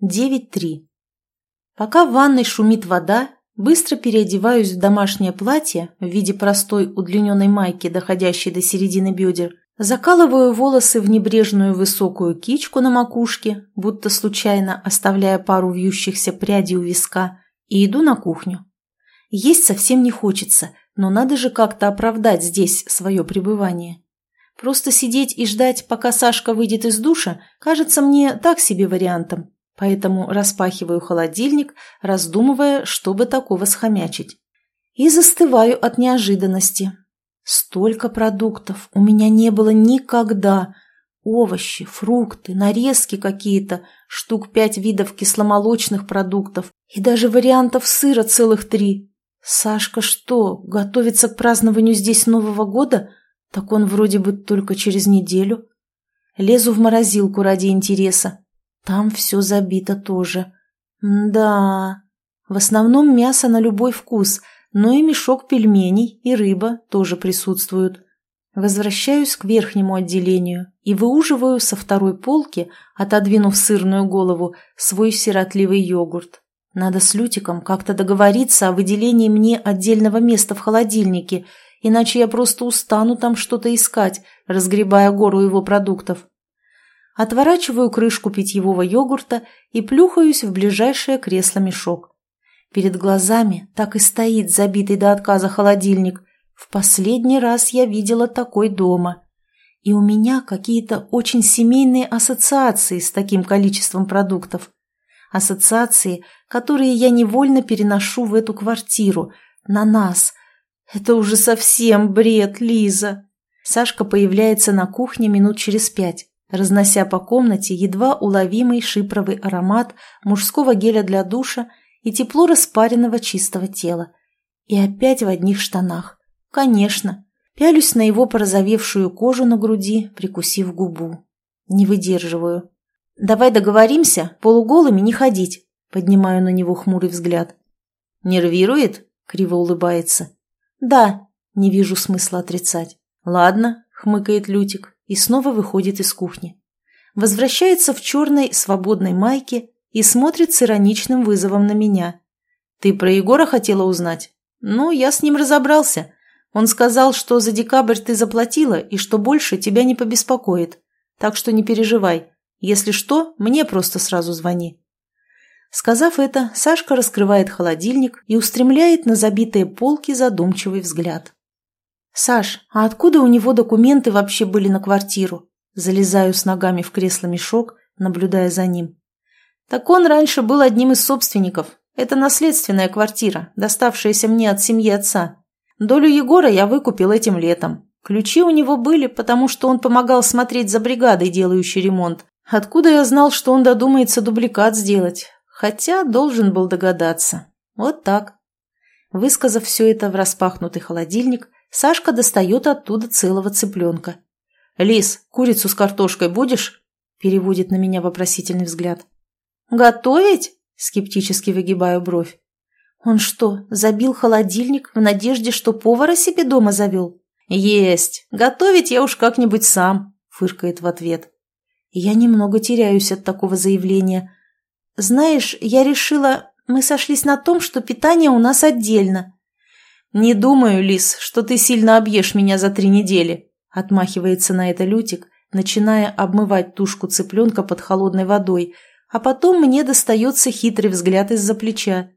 9.3. Пока в ванной шумит вода, быстро переодеваюсь в домашнее платье в виде простой удлиненной майки, доходящей до середины бедер, закалываю волосы в небрежную высокую кичку на макушке, будто случайно оставляя пару вьющихся прядей у виска, и иду на кухню. Есть совсем не хочется, но надо же как-то оправдать здесь свое пребывание. Просто сидеть и ждать, пока Сашка выйдет из душа, кажется мне так себе вариантом поэтому распахиваю холодильник, раздумывая, чтобы такого схомячить. И застываю от неожиданности. Столько продуктов у меня не было никогда. Овощи, фрукты, нарезки какие-то, штук пять видов кисломолочных продуктов и даже вариантов сыра целых три. Сашка что, готовится к празднованию здесь Нового года? Так он вроде бы только через неделю. Лезу в морозилку ради интереса. Там все забито тоже. да, в основном мясо на любой вкус, но и мешок пельменей, и рыба тоже присутствуют. Возвращаюсь к верхнему отделению и выуживаю со второй полки, отодвинув сырную голову, свой сиротливый йогурт. Надо с Лютиком как-то договориться о выделении мне отдельного места в холодильнике, иначе я просто устану там что-то искать, разгребая гору его продуктов отворачиваю крышку питьевого йогурта и плюхаюсь в ближайшее кресло-мешок. Перед глазами так и стоит забитый до отказа холодильник. В последний раз я видела такой дома. И у меня какие-то очень семейные ассоциации с таким количеством продуктов. Ассоциации, которые я невольно переношу в эту квартиру, на нас. Это уже совсем бред, Лиза. Сашка появляется на кухне минут через пять разнося по комнате едва уловимый шипровый аромат мужского геля для душа и тепло распаренного чистого тела. И опять в одних штанах. Конечно. Пялюсь на его порозовевшую кожу на груди, прикусив губу. Не выдерживаю. «Давай договоримся, полуголыми не ходить», — поднимаю на него хмурый взгляд. «Нервирует?» — криво улыбается. «Да», — не вижу смысла отрицать. «Ладно», — хмыкает Лютик, и снова выходит из кухни. Возвращается в черной свободной майке и смотрит с ироничным вызовом на меня. «Ты про Егора хотела узнать?» «Ну, я с ним разобрался. Он сказал, что за декабрь ты заплатила и что больше тебя не побеспокоит. Так что не переживай. Если что, мне просто сразу звони». Сказав это, Сашка раскрывает холодильник и устремляет на забитые полки задумчивый взгляд. «Саш, а откуда у него документы вообще были на квартиру?» Залезаю с ногами в кресло-мешок, наблюдая за ним. «Так он раньше был одним из собственников. Это наследственная квартира, доставшаяся мне от семьи отца. Долю Егора я выкупил этим летом. Ключи у него были, потому что он помогал смотреть за бригадой, делающей ремонт. Откуда я знал, что он додумается дубликат сделать? Хотя должен был догадаться. Вот так». Высказав все это в распахнутый холодильник, Сашка достает оттуда целого цыпленка. «Лис, курицу с картошкой будешь?» Переводит на меня вопросительный взгляд. «Готовить?» Скептически выгибаю бровь. «Он что, забил холодильник в надежде, что повара себе дома завел?» «Есть! Готовить я уж как-нибудь сам», — фыркает в ответ. Я немного теряюсь от такого заявления. «Знаешь, я решила, мы сошлись на том, что питание у нас отдельно. «Не думаю, Лис, что ты сильно объешь меня за три недели», — отмахивается на это Лютик, начиная обмывать тушку цыпленка под холодной водой, а потом мне достается хитрый взгляд из-за плеча.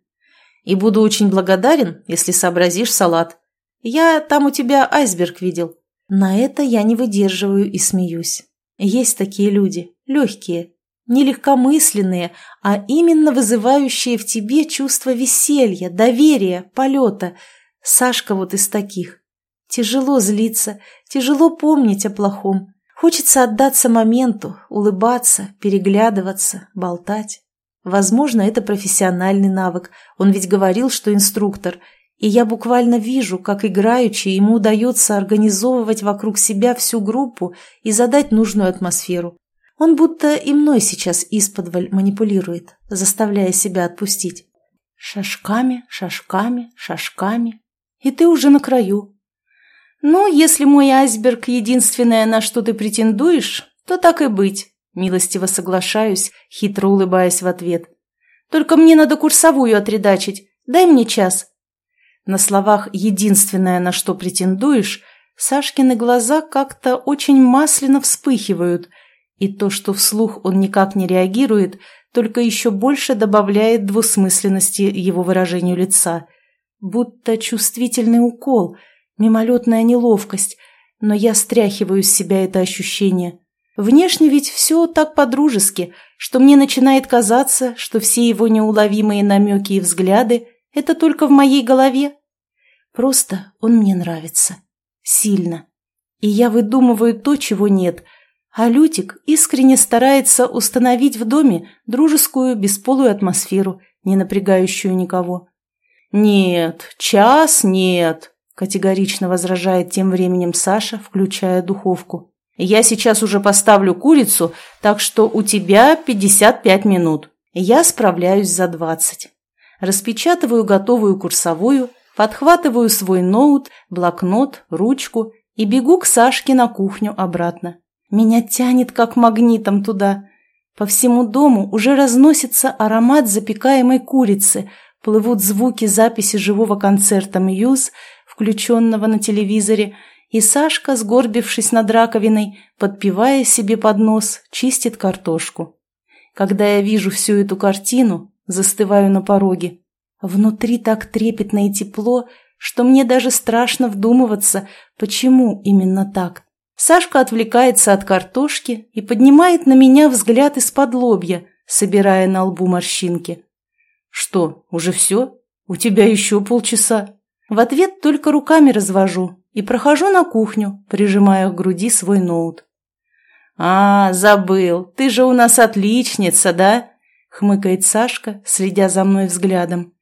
«И буду очень благодарен, если сообразишь салат. Я там у тебя айсберг видел». На это я не выдерживаю и смеюсь. Есть такие люди, легкие, не легкомысленные, а именно вызывающие в тебе чувство веселья, доверия, полета — Сашка вот из таких. Тяжело злиться, тяжело помнить о плохом. Хочется отдаться моменту, улыбаться, переглядываться, болтать. Возможно, это профессиональный навык. Он ведь говорил, что инструктор. И я буквально вижу, как играючи ему удается организовывать вокруг себя всю группу и задать нужную атмосферу. Он будто и мной сейчас исподволь манипулирует, заставляя себя отпустить. Шажками, шажками, шажками, и ты уже на краю. Ну, если мой айсберг единственное, на что ты претендуешь, то так и быть. Милостиво соглашаюсь, хитро улыбаясь в ответ. «Только мне надо курсовую отредачить. Дай мне час». На словах «единственное, на что претендуешь» Сашкины глаза как-то очень масляно вспыхивают, и то, что вслух он никак не реагирует, только еще больше добавляет двусмысленности его выражению лица. Будто чувствительный укол, мимолетная неловкость, но я стряхиваю с себя это ощущение. Внешне ведь все так по-дружески, что мне начинает казаться, что все его неуловимые намеки и взгляды – это только в моей голове. Просто он мне нравится. Сильно. И я выдумываю то, чего нет. А Лютик искренне старается установить в доме дружескую, бесполую атмосферу, не напрягающую никого. «Нет, час нет», – категорично возражает тем временем Саша, включая духовку. «Я сейчас уже поставлю курицу, так что у тебя 55 минут. Я справляюсь за 20. Распечатываю готовую курсовую – подхватываю свой ноут, блокнот, ручку и бегу к Сашке на кухню обратно. Меня тянет как магнитом туда. По всему дому уже разносится аромат запекаемой курицы, плывут звуки записи живого концерта «Мьюз», включенного на телевизоре, и Сашка, сгорбившись над раковиной, подпевая себе под нос, чистит картошку. Когда я вижу всю эту картину, застываю на пороге. Внутри так трепетно и тепло, что мне даже страшно вдумываться, почему именно так. Сашка отвлекается от картошки и поднимает на меня взгляд из-под лобья, собирая на лбу морщинки. «Что, уже все? У тебя еще полчаса?» В ответ только руками развожу и прохожу на кухню, прижимая к груди свой ноут. «А, забыл, ты же у нас отличница, да?» — хмыкает Сашка, следя за мной взглядом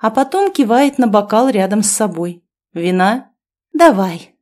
а потом кивает на бокал рядом с собой. «Вина?» «Давай».